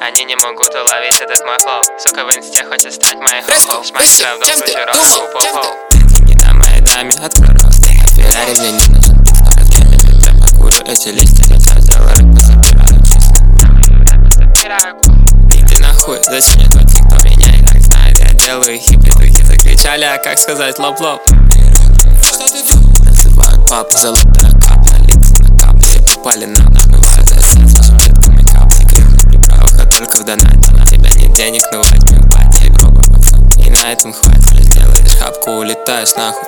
Они не могут уловить этот мой флоу Сука в инсте хочет стать моей хо-хо Шмайся в дом кучеров, пупо Деньги на моей даме, открой рот Феррари мне не нужен. Размеренный трэп, покурю. Эти листья Я сделал рэп, пособираю чисто. Иди нахуй, зачем мне твой тик, кто меня и так знает. Я делаю хипли, духи закричали, а как сказать лоп-лоп Называют папу золотая капля Лица на капле, попали нам денег, но возьми в бате Грубо, пацан, и на этом хватит. Сделаешь хапку, улетаешь нахуй.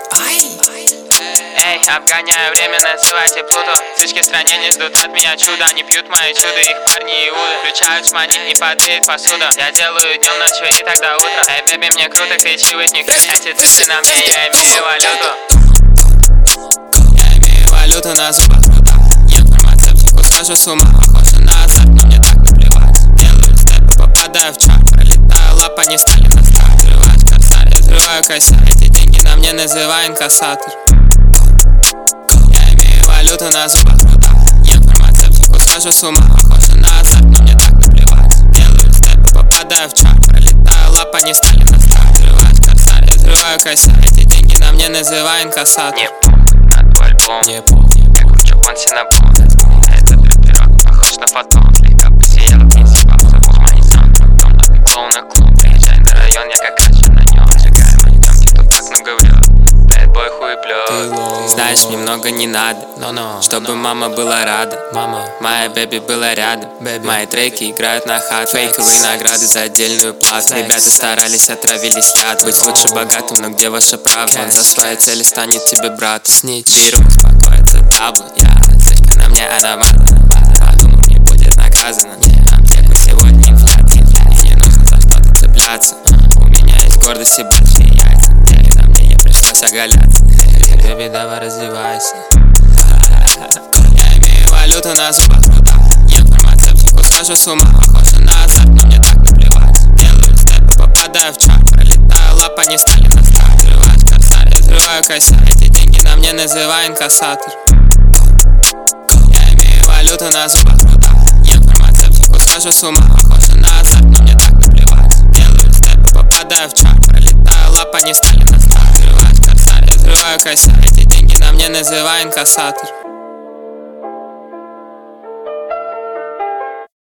Эй, обгоняю время, называйте Плуту Сычки в стране не ждут от меня чуда. Они пьют мои чудо, их парни иуды Включают шмани и падает посуда. Я делаю днем, ночью и тогда утро Эй, бэби, мне круто, кричи в них Эти цифры на мне, я имею валюту. Я имею валюту на зубах, ну да Я фармацевтику схожу с ума. Похоже на лапа, не стали на старт Взрываешь корсарь, я взрываю косарь Эти деньги на мне называй инкассатор. Я имею валюту на зубах, ну да Я фармацевтику схожу с ума. Похоже на отца, но мне так наплевать. Делаю степы, попадаю в чат Пролетаю лапа, не стали на старт Взрываешь корсарь, я взрываю косарь. Эти деньги на мне называй инкассатор. Не помню, на твой альбом Не помню. Я кручу он синабон Этот рэп похож на фотон. Слегка посеял вниз, ебался Мои саундтрек, дом напекло на клуб Приезжай на район, я как качу на нем Сжигаем там, кто так много врет Бэтбой хуеплет Знаешь, мне много не надо No, no, Чтобы мама была рада. Мама Моя бэби была рядом. Мои треки играют на хат. Фейковые награды за отдельную плату. Ребята старались, отравились яд. Быть лучше богатым, но где ваша правда? Он за свои цели станет тебе брат. Снич. Беру, успокоится табло. Я сычка на мне, она мазана Подумал, не будет наказана Нам всех сегодня инфляция не нужно за что-то цепляться У меня есть гордость и большие яйца на мне не пришлось оголяться. Бэби, давай развивайся. Я имею валюту на зубах, ну да Я фармацевтику схожу с ума. Похоже на отца, но мне так наплевать. Делаю степы, попадаю в чат. Пролетаю лапа, не стали на старт. Взрываешь корсарь, я взрываю косарь. Эти деньги на мне называй инкассатор. Я имею валюту на зубах, ну да Я фармацевтику схожу с ума лапа, не стали на старт Взрываешь корсарь, взрываю косарь. Эти деньги на мне называй инкассатор